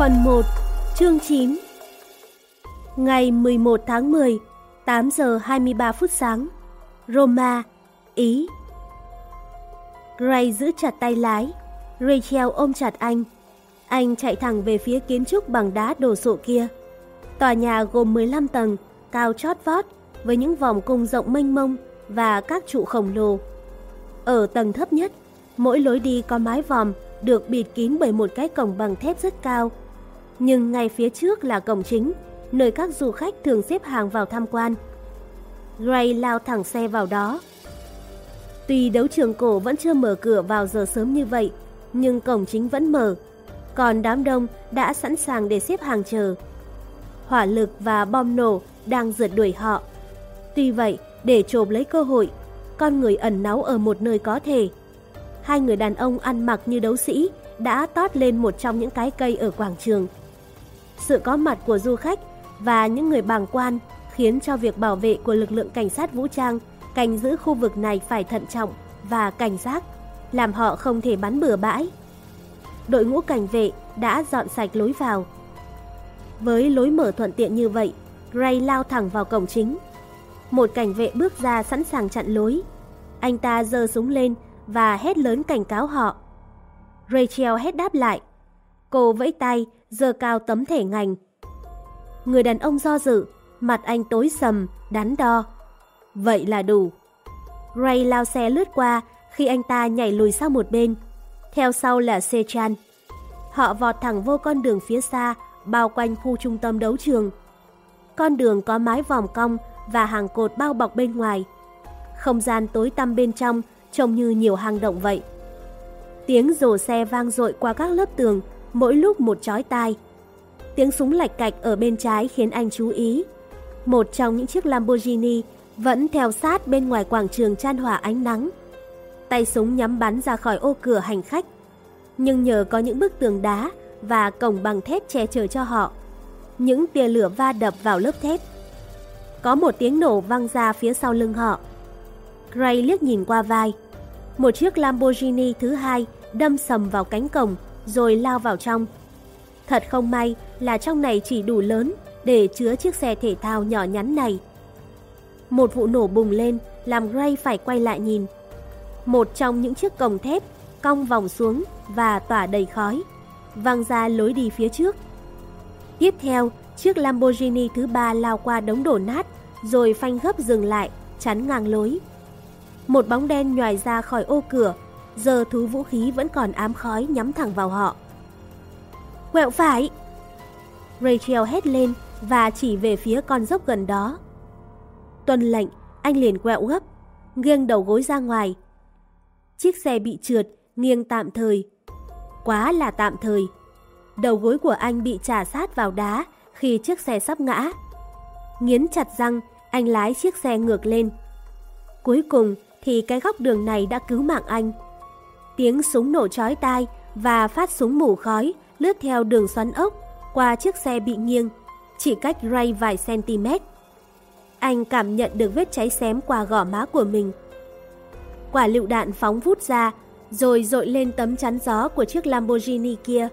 Phần 1, chương 9 Ngày 11 tháng 10, 8 giờ 23 phút sáng Roma, Ý Gray giữ chặt tay lái, Rachel ôm chặt anh. Anh chạy thẳng về phía kiến trúc bằng đá đổ sộ kia. Tòa nhà gồm 15 tầng, cao chót vót, với những vòng cung rộng mênh mông và các trụ khổng lồ. Ở tầng thấp nhất, mỗi lối đi có mái vòm được bịt kín bởi một cái cổng bằng thép rất cao. Nhưng ngay phía trước là cổng chính, nơi các du khách thường xếp hàng vào tham quan. Gray lao thẳng xe vào đó. Tuy đấu trường cổ vẫn chưa mở cửa vào giờ sớm như vậy, nhưng cổng chính vẫn mở, còn đám đông đã sẵn sàng để xếp hàng chờ. Hỏa lực và bom nổ đang rượt đuổi họ. Tuy vậy, để trộm lấy cơ hội, con người ẩn náu ở một nơi có thể. Hai người đàn ông ăn mặc như đấu sĩ đã tót lên một trong những cái cây ở quảng trường. Sự có mặt của du khách và những người bàng quan khiến cho việc bảo vệ của lực lượng cảnh sát vũ trang canh giữ khu vực này phải thận trọng và cảnh giác, làm họ không thể bắn bừa bãi. Đội ngũ cảnh vệ đã dọn sạch lối vào. Với lối mở thuận tiện như vậy, Gray lao thẳng vào cổng chính. Một cảnh vệ bước ra sẵn sàng chặn lối. Anh ta giơ súng lên và hét lớn cảnh cáo họ. Rachel hét đáp lại. Cô vẫy tay, giơ cao tấm thẻ ngành. Người đàn ông do dự, mặt anh tối sầm, đắn đo. Vậy là đủ. Ray lao xe lướt qua khi anh ta nhảy lùi sang một bên. Theo sau là Sechan. Họ vọt thẳng vô con đường phía xa, bao quanh khu trung tâm đấu trường. Con đường có mái vòng cong và hàng cột bao bọc bên ngoài. Không gian tối tăm bên trong trông như nhiều hang động vậy. Tiếng rồ xe vang dội qua các lớp tường, mỗi lúc một chói tai. Tiếng súng lạch cạch ở bên trái khiến anh chú ý. Một trong những chiếc Lamborghini vẫn theo sát bên ngoài quảng trường chan hòa ánh nắng. Tay súng nhắm bắn ra khỏi ô cửa hành khách. Nhưng nhờ có những bức tường đá và cổng bằng thép che chở cho họ, những tia lửa va đập vào lớp thép. Có một tiếng nổ vang ra phía sau lưng họ. Gray liếc nhìn qua vai. Một chiếc Lamborghini thứ hai đâm sầm vào cánh cổng rồi lao vào trong. Thật không may là trong này chỉ đủ lớn để chứa chiếc xe thể thao nhỏ nhắn này. Một vụ nổ bùng lên làm Gray phải quay lại nhìn. Một trong những chiếc cổng thép cong vòng xuống và tỏa đầy khói, văng ra lối đi phía trước. Tiếp theo, chiếc Lamborghini thứ ba lao qua đống đổ nát rồi phanh gấp dừng lại, chắn ngang lối. Một bóng đen nhòi ra khỏi ô cửa, giờ thứ vũ khí vẫn còn ám khói nhắm thẳng vào họ. Quẹo phải! Rachel hét lên và chỉ về phía con dốc gần đó. Tuân lệnh, anh liền quẹo gấp, nghiêng đầu gối ra ngoài. Chiếc xe bị trượt, nghiêng tạm thời. Quá là tạm thời. Đầu gối của anh bị trả sát vào đá khi chiếc xe sắp ngã. Nghiến chặt răng, anh lái chiếc xe ngược lên. Cuối cùng thì cái góc đường này đã cứu mạng anh. Tiếng súng nổ chói tai và phát súng mù khói lướt theo đường xoắn ốc qua chiếc xe bị nghiêng, chỉ cách Ray vài cm. Anh cảm nhận được vết cháy xém qua gò má của mình. Quả lựu đạn phóng vút ra, rồi dội lên tấm chắn gió của chiếc Lamborghini kia.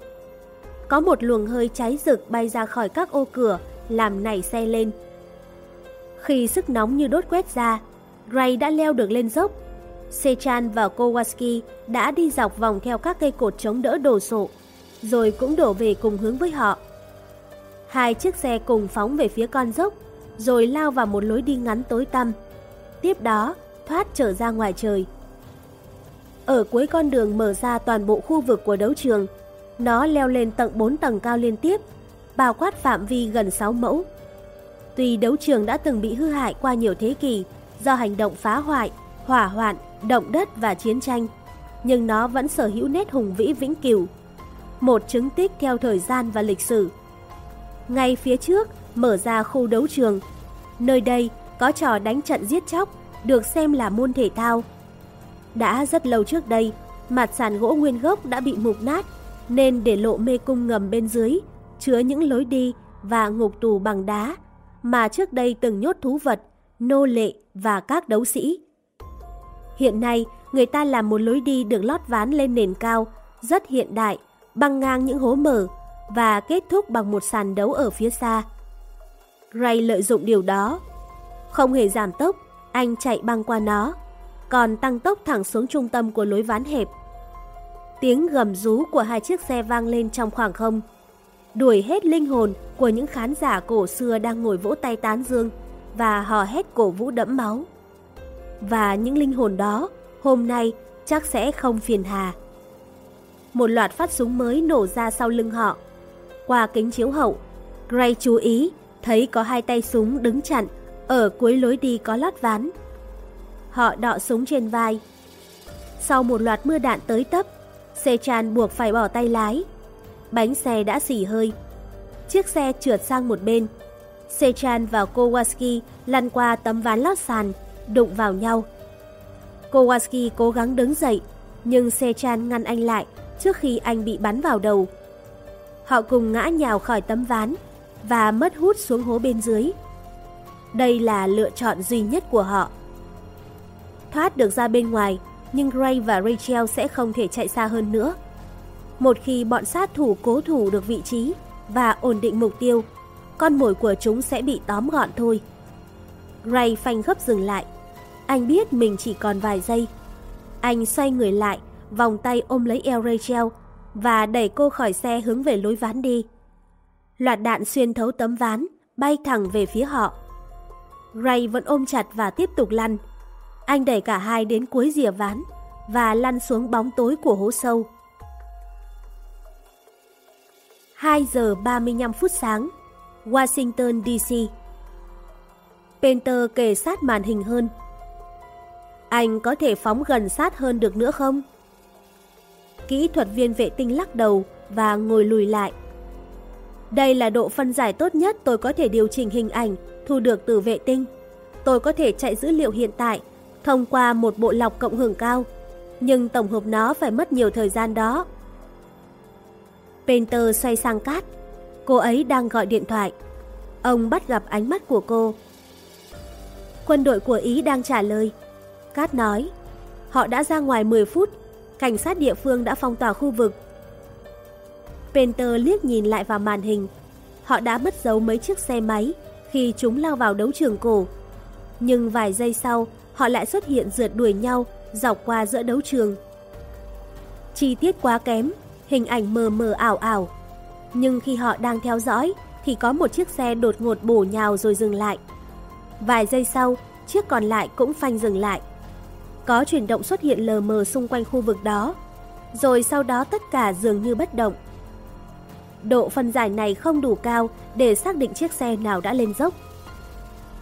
Có một luồng hơi cháy rực bay ra khỏi các ô cửa, làm nảy xe lên. Khi sức nóng như đốt quét ra, Ray đã leo được lên dốc. Sechan và Kowalski đã đi dọc vòng theo các cây cột chống đỡ đổ sộ, rồi cũng đổ về cùng hướng với họ. Hai chiếc xe cùng phóng về phía con dốc, rồi lao vào một lối đi ngắn tối tăm. Tiếp đó, thoát trở ra ngoài trời. Ở cuối con đường mở ra toàn bộ khu vực của đấu trường, nó leo lên tận 4 tầng cao liên tiếp, bao quát phạm vi gần 6 mẫu. Tuy đấu trường đã từng bị hư hại qua nhiều thế kỷ do hành động phá hoại, hỏa hoạn, động đất và chiến tranh, nhưng nó vẫn sở hữu nét hùng vĩ vĩnh cửu, một chứng tích theo thời gian và lịch sử. Ngay phía trước mở ra khu đấu trường, nơi đây có trò đánh trận giết chóc được xem là môn thể thao. Đã rất lâu trước đây, mặt sàn gỗ nguyên gốc đã bị mục nát, nên để lộ mê cung ngầm bên dưới, chứa những lối đi và ngục tù bằng đá mà trước đây từng nhốt thú vật, nô lệ và các đấu sĩ. Hiện nay, người ta làm một lối đi được lót ván lên nền cao, rất hiện đại, băng ngang những hố mở, và kết thúc bằng một sàn đấu ở phía xa. Ray lợi dụng điều đó. Không hề giảm tốc, anh chạy băng qua nó, còn tăng tốc thẳng xuống trung tâm của lối ván hẹp. Tiếng gầm rú của hai chiếc xe vang lên trong khoảng không, đuổi hết linh hồn của những khán giả cổ xưa đang ngồi vỗ tay tán dương và hò hét cổ vũ đẫm máu. Và những linh hồn đó hôm nay chắc sẽ không phiền hà. Một loạt phát súng mới nổ ra sau lưng họ. Qua kính chiếu hậu, Gray chú ý thấy có hai tay súng đứng chặn ở cuối lối đi có lót ván. Họ đọ súng trên vai. Sau một loạt mưa đạn tới tấp, Sechan buộc phải bỏ tay lái. Bánh xe đã xỉ hơi. Chiếc xe trượt sang một bên. Sechan và Kowalski lăn qua tấm ván lót sàn, đụng vào nhau. Kowalski cố gắng đứng dậy, nhưng Sechan ngăn anh lại trước khi anh bị bắn vào đầu. Họ cùng ngã nhào khỏi tấm ván và mất hút xuống hố bên dưới. Đây là lựa chọn duy nhất của họ. Thoát được ra bên ngoài, nhưng Gray và Rachel sẽ không thể chạy xa hơn nữa. Một khi bọn sát thủ cố thủ được vị trí và ổn định mục tiêu, con mồi của chúng sẽ bị tóm gọn thôi. Gray phanh gấp dừng lại. Anh biết mình chỉ còn vài giây. Anh xoay người lại, vòng tay ôm lấy eo Rachel và đẩy cô khỏi xe hướng về lối ván đi. Loạt đạn xuyên thấu tấm ván, bay thẳng về phía họ. Ray vẫn ôm chặt và tiếp tục lăn. Anh đẩy cả hai đến cuối rìa ván và lăn xuống bóng tối của hố sâu. 2 giờ 35 phút sáng, Washington DC. Penter kề sát màn hình hơn. Anh có thể phóng gần sát hơn được nữa không? Kỹ thuật viên vệ tinh lắc đầu và ngồi lùi lại. Đây là độ phân giải tốt nhất tôi có thể điều chỉnh hình ảnh thu được từ vệ tinh. Tôi có thể chạy dữ liệu hiện tại thông qua một bộ lọc cộng hưởng cao, nhưng tổng hợp nó phải mất nhiều thời gian đó. Painter xoay sang Cát. Cô ấy đang gọi điện thoại. Ông bắt gặp ánh mắt của cô. Quân đội của Ý đang trả lời. Cát nói, họ đã ra ngoài 10 phút, cảnh sát địa phương đã phong tỏa khu vực. penter liếc nhìn lại vào màn hình. Họ đã mất dấu mấy chiếc xe máy khi chúng lao vào đấu trường cổ. Nhưng vài giây sau, họ lại xuất hiện rượt đuổi nhau dọc qua giữa đấu trường. Chi tiết quá kém, hình ảnh mờ mờ ảo ảo. Nhưng khi họ đang theo dõi thì có một chiếc xe đột ngột bổ nhào rồi dừng lại. Vài giây sau, chiếc còn lại cũng phanh dừng lại. Có chuyển động xuất hiện lờ mờ xung quanh khu vực đó, rồi sau đó tất cả dường như bất động. Độ phân giải này không đủ cao để xác định chiếc xe nào đã lên dốc.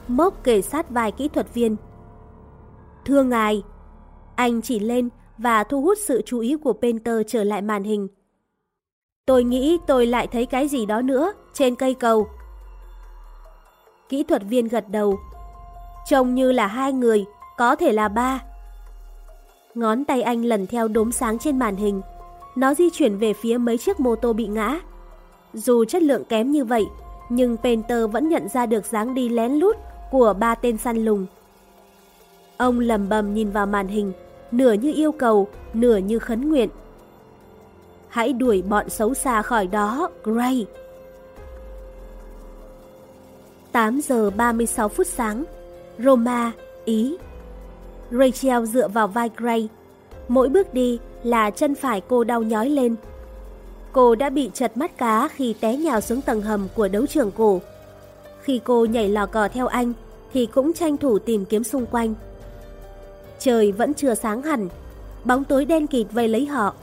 Mốc kề sát vài kỹ thuật viên. Thưa ngài, anh chỉ lên và thu hút sự chú ý của Penter trở lại màn hình. Tôi nghĩ tôi lại thấy cái gì đó nữa trên cây cầu. Kỹ thuật viên gật đầu. Trông như là hai người, có thể là ba. Ngón tay anh lần theo đốm sáng trên màn hình. Nó di chuyển về phía mấy chiếc mô tô bị ngã. Dù chất lượng kém như vậy, nhưng Penter vẫn nhận ra được dáng đi lén lút của ba tên săn lùng. Ông lầm bầm nhìn vào màn hình, nửa như yêu cầu, nửa như khấn nguyện. Hãy đuổi bọn xấu xa khỏi đó, Gray. 8 giờ 36 phút sáng, Roma, Ý. Rachel dựa vào vai Gray. Mỗi bước đi là chân phải cô đau nhói lên. Cô đã bị chật mắt cá khi té nhào xuống tầng hầm của đấu trường cổ. Khi cô nhảy lò cò theo anh, thì cũng tranh thủ tìm kiếm xung quanh. Trời vẫn chưa sáng hẳn, bóng tối đen kịt vây lấy họ.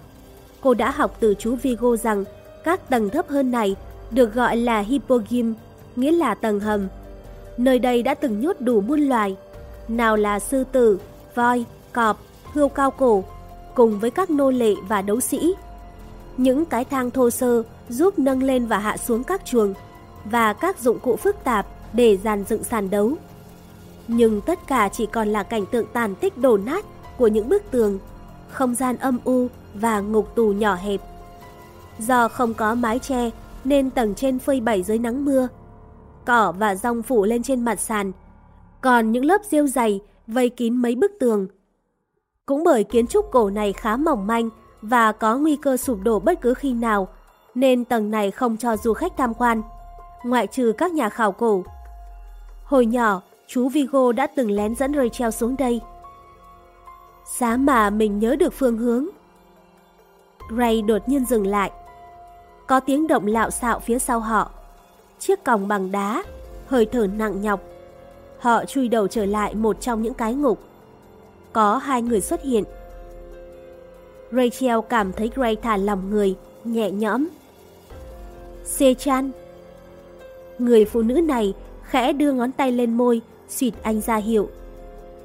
Cô đã học từ chú Vigo rằng các tầng thấp hơn này được gọi là Hippogym, nghĩa là tầng hầm. Nơi đây đã từng nhốt đủ muôn loài, nào là sư tử, voi, cọp, hươu cao cổ, cùng với các nô lệ và đấu sĩ. Những cái thang thô sơ giúp nâng lên và hạ xuống các chuồng và các dụng cụ phức tạp để dàn dựng sàn đấu. Nhưng tất cả chỉ còn là cảnh tượng tàn tích đổ nát của những bức tường, không gian âm u và ngục tù nhỏ hẹp. Do không có mái che nên tầng trên phơi bày dưới nắng mưa. Cỏ và rong phủ lên trên mặt sàn, còn những lớp rêu dày vây kín mấy bức tường. Cũng bởi kiến trúc cổ này khá mỏng manh và có nguy cơ sụp đổ bất cứ khi nào, nên tầng này không cho du khách tham quan, ngoại trừ các nhà khảo cổ. Hồi nhỏ, chú Vigo đã từng lén dẫn rơi treo xuống đây. Giá mà mình nhớ được phương hướng. Ray đột nhiên dừng lại. Có tiếng động lạo xạo phía sau họ. Chiếc còng bằng đá, hơi thở nặng nhọc. Họ chui đầu trở lại một trong những cái ngục. Có hai người xuất hiện. Rachel cảm thấy Gray thả lòng người, nhẹ nhõm. Se-chan. Người phụ nữ này khẽ đưa ngón tay lên môi, xịt anh ra hiệu.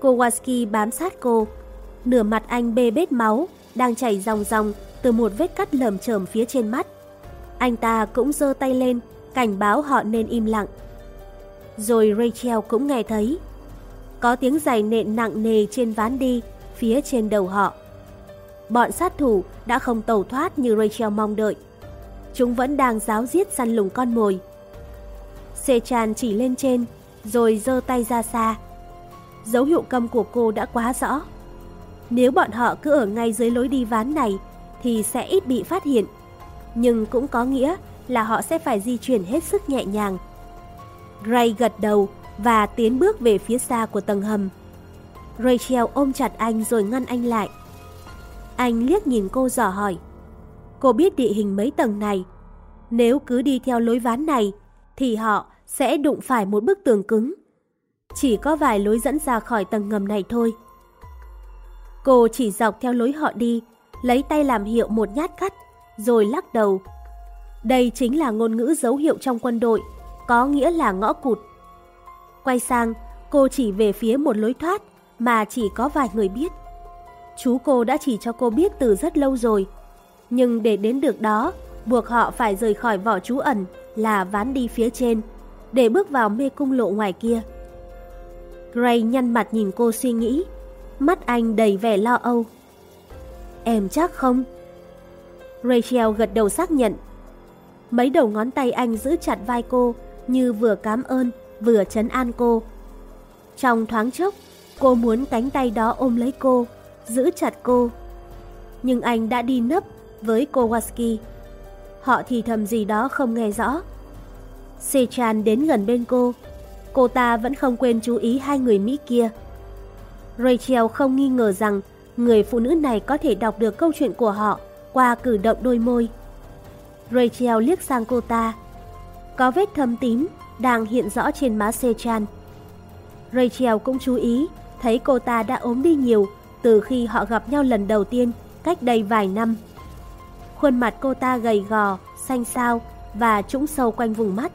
Kowalski bám sát cô. Nửa mặt anh bê bết máu, đang chảy ròng ròng từ một vết cắt lởm chởm phía trên mắt. Anh ta cũng giơ tay lên, cảnh báo họ nên im lặng. Rồi Rachel cũng nghe thấy. Có tiếng giày nện nặng nề trên ván đi, phía trên đầu họ. Bọn sát thủ đã không tẩu thoát như Rachel mong đợi. Chúng vẫn đang giáo giết săn lùng con mồi. Sechan chỉ lên trên, rồi giơ tay ra xa. Dấu hiệu cầm của cô đã quá rõ. Nếu bọn họ cứ ở ngay dưới lối đi ván này, thì sẽ ít bị phát hiện. Nhưng cũng có nghĩa là họ sẽ phải di chuyển hết sức nhẹ nhàng. Ray gật đầu và tiến bước về phía xa của tầng hầm. Rachel ôm chặt anh rồi ngăn anh lại. Anh liếc nhìn cô dò hỏi. Cô biết địa hình mấy tầng này. Nếu cứ đi theo lối ván này, thì họ sẽ đụng phải một bức tường cứng. Chỉ có vài lối dẫn ra khỏi tầng ngầm này thôi. Cô chỉ dọc theo lối họ đi, lấy tay làm hiệu một nhát cắt, rồi lắc đầu. Đây chính là ngôn ngữ dấu hiệu trong quân đội, có nghĩa là ngõ cụt. Quay sang, cô chỉ về phía một lối thoát mà chỉ có vài người biết. Chú cô đã chỉ cho cô biết từ rất lâu rồi. Nhưng để đến được đó, buộc họ phải rời khỏi vỏ trú ẩn là ván đi phía trên, để bước vào mê cung lộ ngoài kia. Gray nhăn mặt nhìn cô suy nghĩ, mắt anh đầy vẻ lo âu. Em chắc không? Rachel gật đầu xác nhận. Mấy đầu ngón tay anh giữ chặt vai cô như vừa cảm ơn, vừa chấn an cô. Trong thoáng chốc, cô muốn cánh tay đó ôm lấy cô, giữ chặt cô. Nhưng anh đã đi nấp với Kowalski. Họ thì thầm gì đó không nghe rõ. Sechan đến gần bên cô. Cô ta vẫn không quên chú ý hai người Mỹ kia. Rachel không nghi ngờ rằng người phụ nữ này có thể đọc được câu chuyện của họ qua cử động đôi môi. Rachel liếc sang cô ta. Có vết thâm tím đang hiện rõ trên má Sechan. Rachel cũng chú ý thấy cô ta đã ốm đi nhiều từ khi họ gặp nhau lần đầu tiên cách đây vài năm. Khuôn mặt cô ta gầy gò, xanh xao và trũng sâu quanh vùng mắt.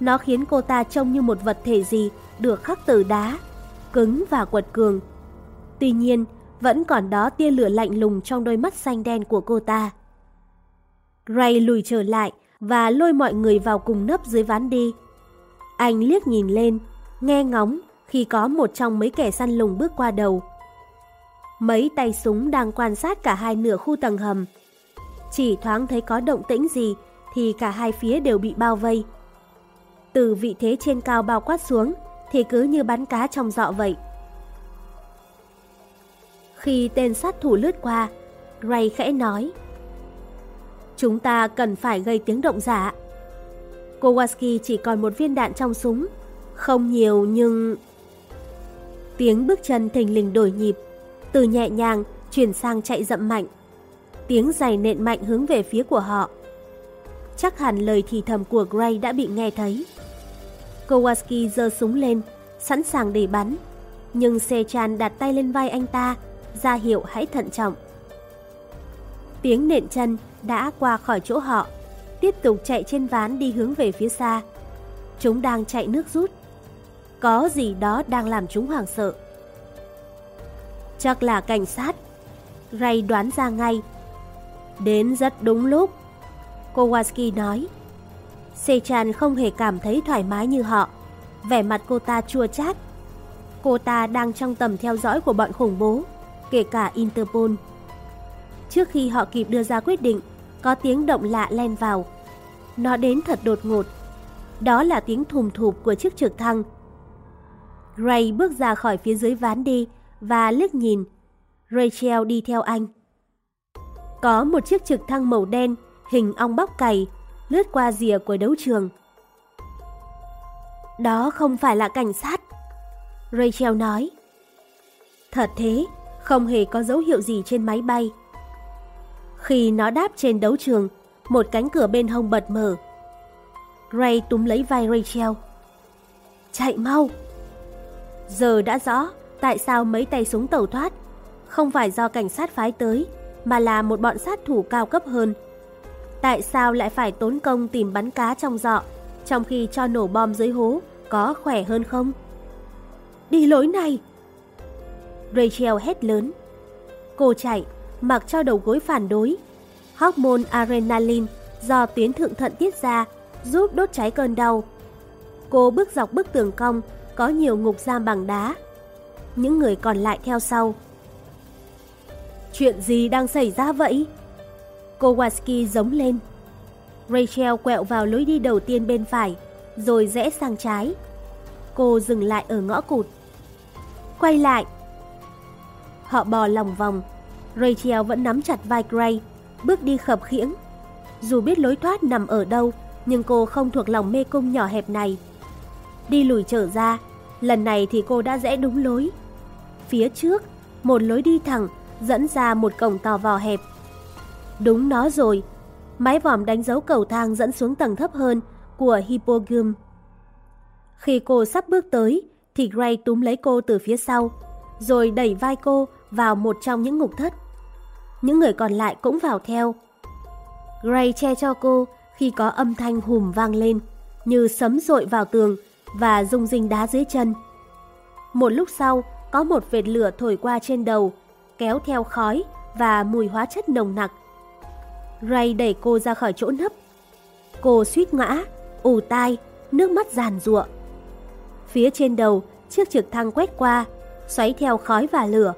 Nó khiến cô ta trông như một vật thể gì được khắc từ đá, cứng và quật cường. Tuy nhiên, vẫn còn đó tia lửa lạnh lùng trong đôi mắt xanh đen của cô ta. Ray lùi trở lại và lôi mọi người vào cùng nấp dưới ván đi. Anh liếc nhìn lên, nghe ngóng khi có một trong mấy kẻ săn lùng bước qua đầu. Mấy tay súng đang quan sát cả hai nửa khu tầng hầm. Chỉ thoáng thấy có động tĩnh gì thì cả hai phía đều bị bao vây. Từ vị thế trên cao bao quát xuống thì cứ như bắn cá trong dọ vậy. Khi tên sát thủ lướt qua, Ray khẽ nói Chúng ta cần phải gây tiếng động giả. Kowalski chỉ còn một viên đạn trong súng. Không nhiều nhưng... Tiếng bước chân thình lình đổi nhịp, từ nhẹ nhàng chuyển sang chạy rậm mạnh. Tiếng giày nện mạnh hướng về phía của họ. Chắc hẳn lời thì thầm của Gray đã bị nghe thấy. Kowalski giơ súng lên, sẵn sàng để bắn. Nhưng Sechan đặt tay lên vai anh ta, ra hiệu hãy thận trọng. Tiếng nện chân đã qua khỏi chỗ họ, tiếp tục chạy trên ván đi hướng về phía xa. Chúng đang chạy nước rút. Có gì đó đang làm chúng hoảng sợ. Chắc là cảnh sát. Ray đoán ra ngay. Đến rất đúng lúc. Kowalski nói. Sechan không hề cảm thấy thoải mái như họ. Vẻ mặt cô ta chua chát. Cô ta đang trong tầm theo dõi của bọn khủng bố, kể cả Interpol. Trước khi họ kịp đưa ra quyết định, có tiếng động lạ len vào. Nó đến thật đột ngột. Đó là tiếng thùm thụp của chiếc trực thăng. Ray bước ra khỏi phía dưới ván đi và liếc nhìn. Rachel đi theo anh. Có một chiếc trực thăng màu đen hình ong bóc cày, lướt qua rìa của đấu trường. Đó không phải là cảnh sát. Rachel nói. Thật thế, không hề có dấu hiệu gì trên máy bay. Khi nó đáp trên đấu trường, một cánh cửa bên hông bật mở. Ray túm lấy vai Rachel. Chạy mau! Giờ đã rõ tại sao mấy tay súng tẩu thoát. Không phải do cảnh sát phái tới, mà là một bọn sát thủ cao cấp hơn. Tại sao lại phải tốn công tìm bắn cá trong dọ, trong khi cho nổ bom dưới hố có khỏe hơn không? Đi lối này! Rachel hét lớn. Cô chạy, mặc cho đầu gối phản đối. Hormone adrenaline do tuyến thượng thận tiết ra giúp đốt cháy cơn đau. Cô bước dọc bức tường cong có nhiều ngục giam bằng đá. Những người còn lại theo sau. Chuyện gì đang xảy ra vậy? Kowalski giống lên. Rachel quẹo vào lối đi đầu tiên bên phải, rồi rẽ sang trái. Cô dừng lại ở ngõ cụt. Quay lại. Họ bò lòng vòng. Rachel vẫn nắm chặt vai Gray, bước đi khập khiễng. Dù biết lối thoát nằm ở đâu, nhưng cô không thuộc lòng mê cung nhỏ hẹp này. Đi lùi trở ra, lần này thì cô đã rẽ đúng lối. Phía trước, một lối đi thẳng dẫn ra một cổng tò vò hẹp. Đúng nó rồi, mái vòm đánh dấu cầu thang dẫn xuống tầng thấp hơn của Hippogum. Khi cô sắp bước tới, thì Gray túm lấy cô từ phía sau, rồi đẩy vai cô vào một trong những ngục thất. Những người còn lại cũng vào theo. Gray che cho cô khi có âm thanh hùm vang lên, như sấm rội vào tường và rung rinh đá dưới chân. Một lúc sau, có một vệt lửa thổi qua trên đầu, kéo theo khói và mùi hóa chất nồng nặc. Ray đẩy cô ra khỏi chỗ nấp. Cô suýt ngã, ù tai, nước mắt giàn giụa. Phía trên đầu, chiếc trực thăng quét qua, xoáy theo khói và lửa.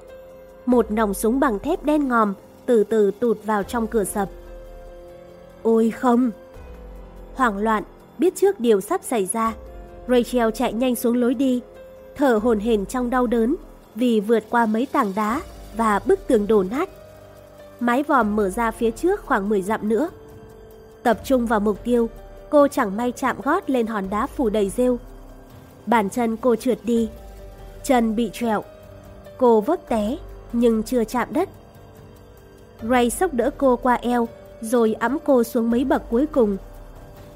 Một nòng súng bằng thép đen ngòm từ từ tụt vào trong cửa sập. Ôi không! Hoảng loạn, biết trước điều sắp xảy ra, Rachel chạy nhanh xuống lối đi, thở hổn hển trong đau đớn vì vượt qua mấy tảng đá và bức tường đổ nát. Mái vòm mở ra phía trước khoảng 10 dặm nữa. Tập trung vào mục tiêu, cô chẳng may chạm gót lên hòn đá phủ đầy rêu. Bàn chân cô trượt đi, chân bị trẹo. Cô vấp té nhưng chưa chạm đất. Ray sốc đỡ cô qua eo rồi ẵm cô xuống mấy bậc cuối cùng.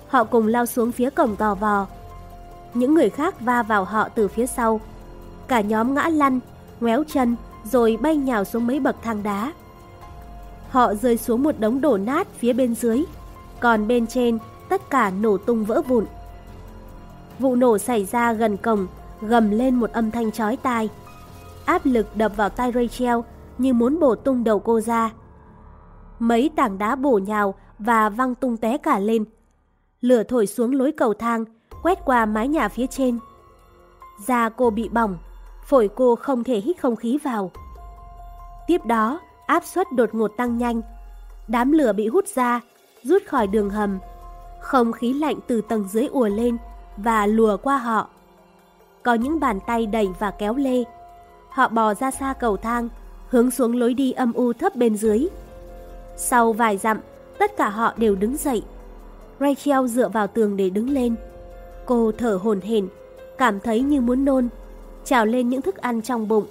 Họ cùng lao xuống phía cổng tò vò. Những người khác va vào họ từ phía sau. Cả nhóm ngã lăn, ngoéo chân rồi bay nhào xuống mấy bậc thang đá. Họ rơi xuống một đống đổ nát phía bên dưới, còn bên trên tất cả nổ tung vỡ vụn. Vụ nổ xảy ra gần cổng, gầm lên một âm thanh chói tai. Áp lực đập vào tai Rachel như muốn bổ tung đầu cô ra. Mấy tảng đá bổ nhào và văng tung té cả lên. Lửa thổi xuống lối cầu thang, quét qua mái nhà phía trên. Da cô bị bỏng, phổi cô không thể hít không khí vào. Tiếp đó, áp suất đột ngột tăng nhanh. Đám lửa bị hút ra, rút khỏi đường hầm. Không khí lạnh từ tầng dưới ùa lên và lùa qua họ. Có những bàn tay đẩy và kéo lê. Họ bò ra xa cầu thang, hướng xuống lối đi âm u thấp bên dưới. Sau vài dặm, tất cả họ đều đứng dậy. Rachel dựa vào tường để đứng lên. Cô thở hổn hển, cảm thấy như muốn nôn, trào lên những thức ăn trong bụng.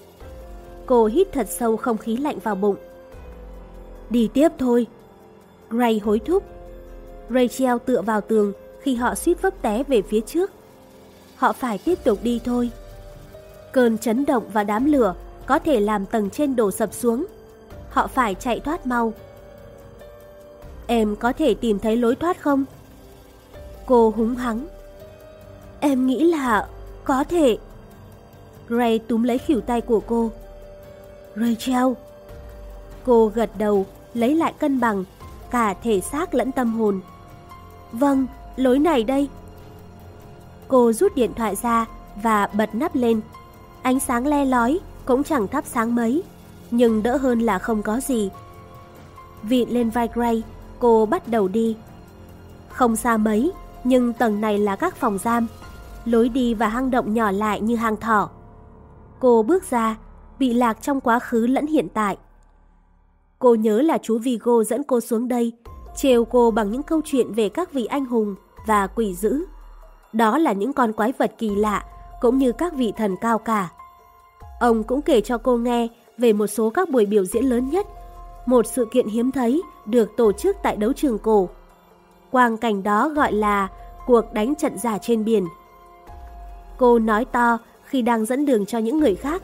Cô hít thật sâu không khí lạnh vào bụng. Đi tiếp thôi. Gray hối thúc. Rachel tựa vào tường khi họ suýt vấp té về phía trước. Họ phải tiếp tục đi thôi. Cơn chấn động và đám lửa có thể làm tầng trên đổ sập xuống. Họ phải chạy thoát mau. Em có thể tìm thấy lối thoát không? Cô húng hắng. Em nghĩ là có thể. ray túm lấy khỉu tay của cô. Rachel. Cô gật đầu, lấy lại cân bằng, cả thể xác lẫn tâm hồn. Vâng, lối này đây. Cô rút điện thoại ra và bật nắp lên. Ánh sáng le lói, cũng chẳng thắp sáng mấy, nhưng đỡ hơn là không có gì. Vịn lên vai Gray, cô bắt đầu đi. Không xa mấy, nhưng tầng này là các phòng giam. Lối đi và hang động nhỏ lại như hang thỏ. Cô bước ra, bị lạc trong quá khứ lẫn hiện tại. Cô nhớ là chú Vigo dẫn cô xuống đây, trêu cô bằng những câu chuyện về các vị anh hùng và quỷ dữ. Đó là những con quái vật kỳ lạ, cũng như các vị thần cao cả. Ông cũng kể cho cô nghe về một số các buổi biểu diễn lớn nhất, một sự kiện hiếm thấy được tổ chức tại đấu trường cổ. Quang cảnh đó gọi là cuộc đánh trận giả trên biển. Cô nói to khi đang dẫn đường cho những người khác.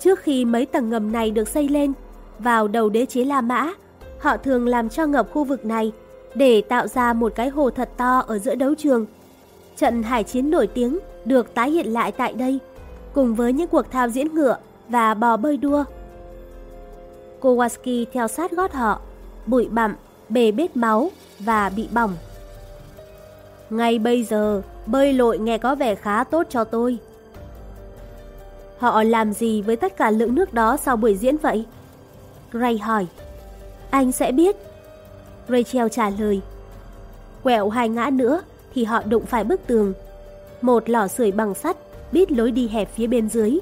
Trước khi mấy tầng ngầm này được xây lên, vào đầu đế chế La Mã, họ thường làm cho ngập khu vực này để tạo ra một cái hồ thật to ở giữa đấu trường. Trận hải chiến nổi tiếng được tái hiện lại tại đây, cùng với những cuộc thao diễn ngựa và bò bơi đua. Kowalski theo sát gót họ, bụi bặm, bề bết máu và bị bỏng. Ngay bây giờ, bơi lội nghe có vẻ khá tốt cho tôi. Họ làm gì với tất cả lượng nước đó sau buổi diễn vậy? Gray hỏi. Anh sẽ biết. Rachel trả lời. Quẹo hai ngã nữa thì họ đụng phải bức tường. Một lò sưởi bằng sắt biết lối đi hẹp phía bên dưới.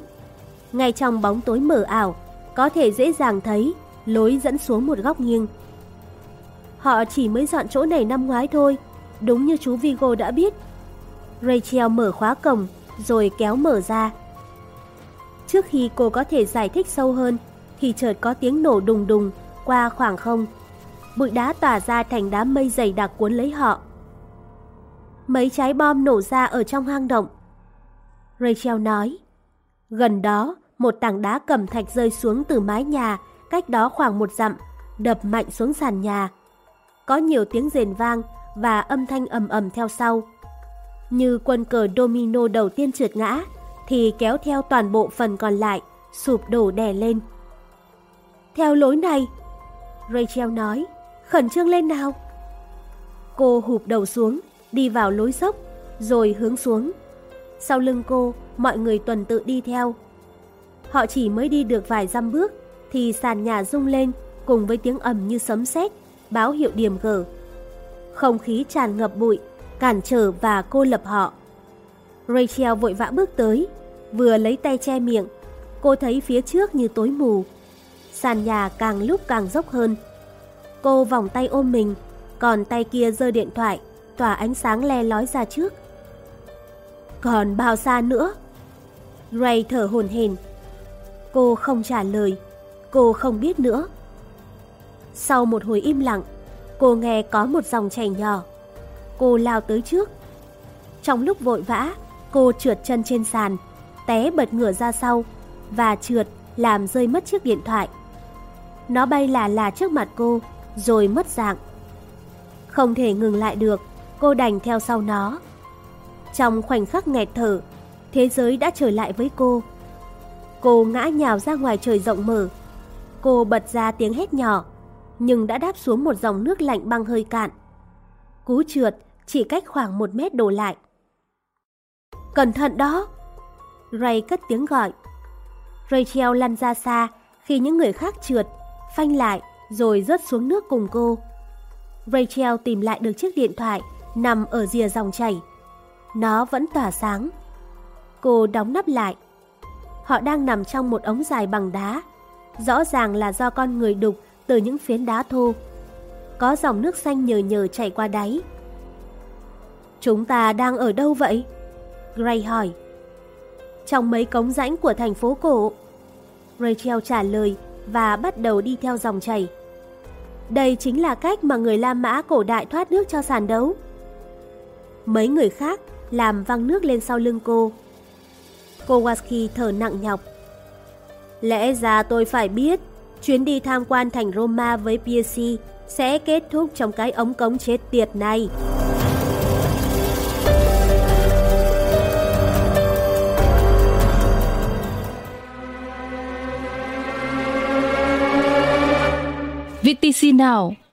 Ngay trong bóng tối mờ ảo, có thể dễ dàng thấy lối dẫn xuống một góc nghiêng. Họ chỉ mới dọn chỗ này năm ngoái thôi, đúng như chú Vigo đã biết. Rachel mở khóa cổng, rồi kéo mở ra. Trước khi cô có thể giải thích sâu hơn, thì chợt có tiếng nổ đùng đùng qua khoảng không. Bụi đá tỏa ra thành đám mây dày đặc cuốn lấy họ. Mấy trái bom nổ ra ở trong hang động. Rachel nói. Gần đó, một tảng đá cầm thạch rơi xuống từ mái nhà, cách đó khoảng một dặm, đập mạnh xuống sàn nhà. Có nhiều tiếng rền vang và âm thanh ầm ầm theo sau. Như quân cờ domino đầu tiên trượt ngã, thì kéo theo toàn bộ phần còn lại, sụp đổ đè lên. Theo lối này, Rachel nói, khẩn trương lên nào. Cô hụp đầu xuống, đi vào lối dốc, rồi hướng xuống. Sau lưng cô, mọi người tuần tự đi theo. Họ chỉ mới đi được vài dăm bước, thì sàn nhà rung lên cùng với tiếng ầm như sấm sét, báo hiệu điểm gở. Không khí tràn ngập bụi, cản trở và cô lập họ. Rachel vội vã bước tới, vừa lấy tay che miệng, cô thấy phía trước như tối mù. Sàn nhà càng lúc càng dốc hơn. Cô vòng tay ôm mình, còn tay kia giơ điện thoại, tỏa ánh sáng le lói ra trước. Còn bao xa nữa? Ray thở hồn hển. Cô không trả lời, cô không biết nữa. Sau một hồi im lặng, cô nghe có một dòng chảy nhỏ. Cô lao tới trước. Trong lúc vội vã, cô trượt chân trên sàn, té bật ngửa ra sau và trượt làm rơi mất chiếc điện thoại. Nó bay là là trước mặt cô, rồi mất dạng. Không thể ngừng lại được, cô đành theo sau nó. Trong khoảnh khắc nghẹt thở, thế giới đã trở lại với cô. Cô ngã nhào ra ngoài trời rộng mở. Cô bật ra tiếng hét nhỏ, nhưng đã đáp xuống một dòng nước lạnh băng hơi cạn. Cú trượt chỉ cách khoảng một mét đổ lại. Cẩn thận đó! Ray cất tiếng gọi. Rachel lăn ra xa khi những người khác trượt, phanh lại rồi rớt xuống nước cùng cô. Rachel tìm lại được chiếc điện thoại nằm ở rìa dòng chảy. Nó vẫn tỏa sáng. Cô đóng nắp lại. Họ đang nằm trong một ống dài bằng đá. Rõ ràng là do con người đục từ những phiến đá thô. Có dòng nước xanh nhờ nhờ chảy qua đáy. Chúng ta đang ở đâu vậy? Gray hỏi. Trong mấy cống rãnh của thành phố cổ. Rachel trả lời và bắt đầu đi theo dòng chảy. Đây chính là cách mà người La Mã cổ đại thoát nước cho sàn đấu. Mấy người khác làm văng nước lên sau lưng cô. Kowalski thở nặng nhọc. Lẽ ra tôi phải biết, chuyến đi tham quan thành Roma với Piercy sẽ kết thúc trong cái ống cống chết tiệt này. VTC Now